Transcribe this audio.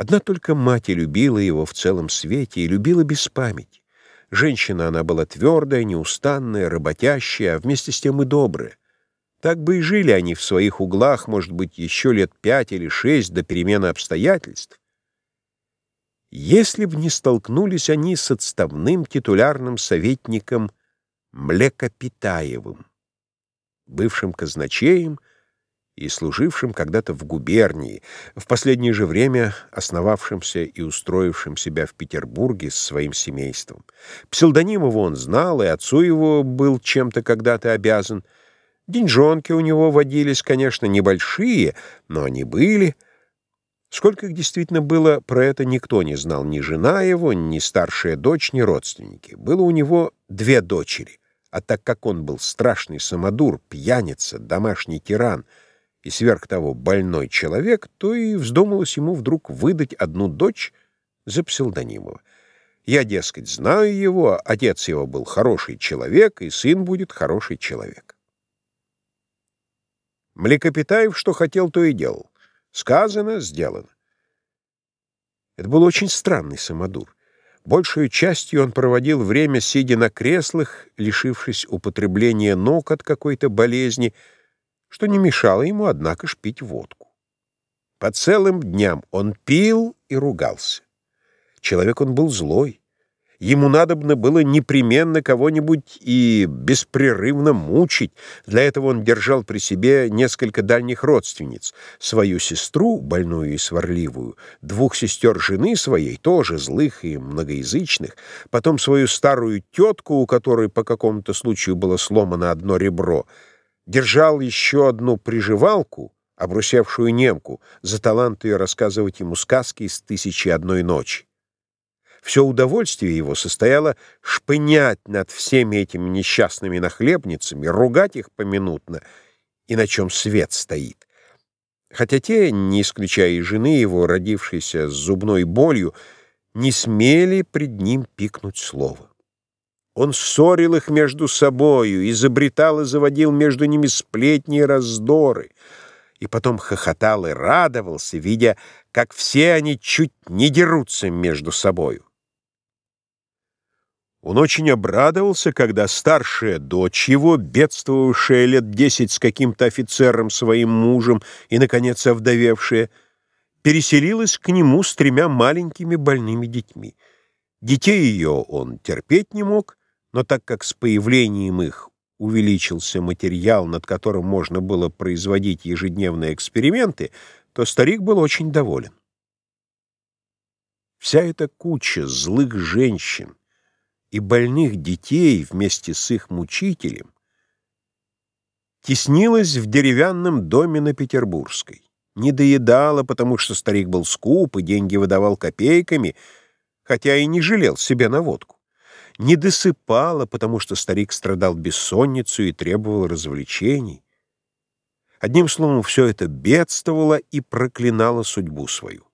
Одна только мать и любила его в целом свете, и любила без памяти. Женщина она была твердая, неустанная, работящая, а вместе с тем и добрая. Так бы и жили они в своих углах, может быть, еще лет пять или шесть до перемены обстоятельств. Если б не столкнулись они с отставным титулярным советником Млекопитаевым, бывшим казначеем, и служившим когда-то в губернии, в последнее же время основавшимся и устроившим себя в Петербурге с своим семейством. Псевдоним его он знал, и отцу его был чем-то когда-то обязан. Деньжонки у него водились, конечно, небольшие, но они были. Сколько их действительно было, про это никто не знал, ни жена его, ни старшая дочь, ни родственники. Было у него две дочери, а так как он был страшный самодур, пьяница, домашний тиран — и сверх того больной человек, то и вздумалось ему вдруг выдать одну дочь за псевдонимова. Я, дескать, знаю его, отец его был хороший человек, и сын будет хороший человек. Млекопитаев что хотел, то и делал. Сказано, сделано. Это был очень странный самодур. Большую частью он проводил время, сидя на креслах, лишившись употребления ног от какой-то болезни, что не мешало ему, однако ж, пить водку. По целым дням он пил и ругался. Человек он был злой. Ему надобно было непременно кого-нибудь и беспрерывно мучить. Для этого он держал при себе несколько дальних родственниц. Свою сестру, больную и сварливую, двух сестер жены своей, тоже злых и многоязычных, потом свою старую тетку, у которой по какому-то случаю было сломано одно ребро — держал еще одну приживалку, обрусевшую немку, за талант ее рассказывать ему сказки из «Тысячи одной ночи». Все удовольствие его состояло шпынять над всеми этими несчастными нахлебницами, ругать их поминутно, и на чем свет стоит. Хотя те, не исключая и жены его, родившейся с зубной болью, не смели пред ним пикнуть слово. Он ссорил их между собою, изобретал и заводил между ними сплетни и раздоры, и потом хохотал и радовался, видя, как все они чуть не дерутся между собою. Он очень обрадовался, когда старшая дочь его, бедствовавшая лет десять с каким-то офицером своим мужем и, наконец, овдовевшая, переселилась к нему с тремя маленькими больными детьми. Детей ее он терпеть не мог, но так как с появлением их увеличился материал, над которым можно было производить ежедневные эксперименты, то старик был очень доволен. Вся эта куча злых женщин и больных детей вместе с их мучителем теснилась в деревянном доме на Петербургской. Не доедала, потому что старик был скуп и деньги выдавал копейками, хотя и не жалел себя на водку не досыпала, потому что старик страдал бессонницей и требовал развлечений. Одним словом, все это бедствовало и проклинало судьбу свою.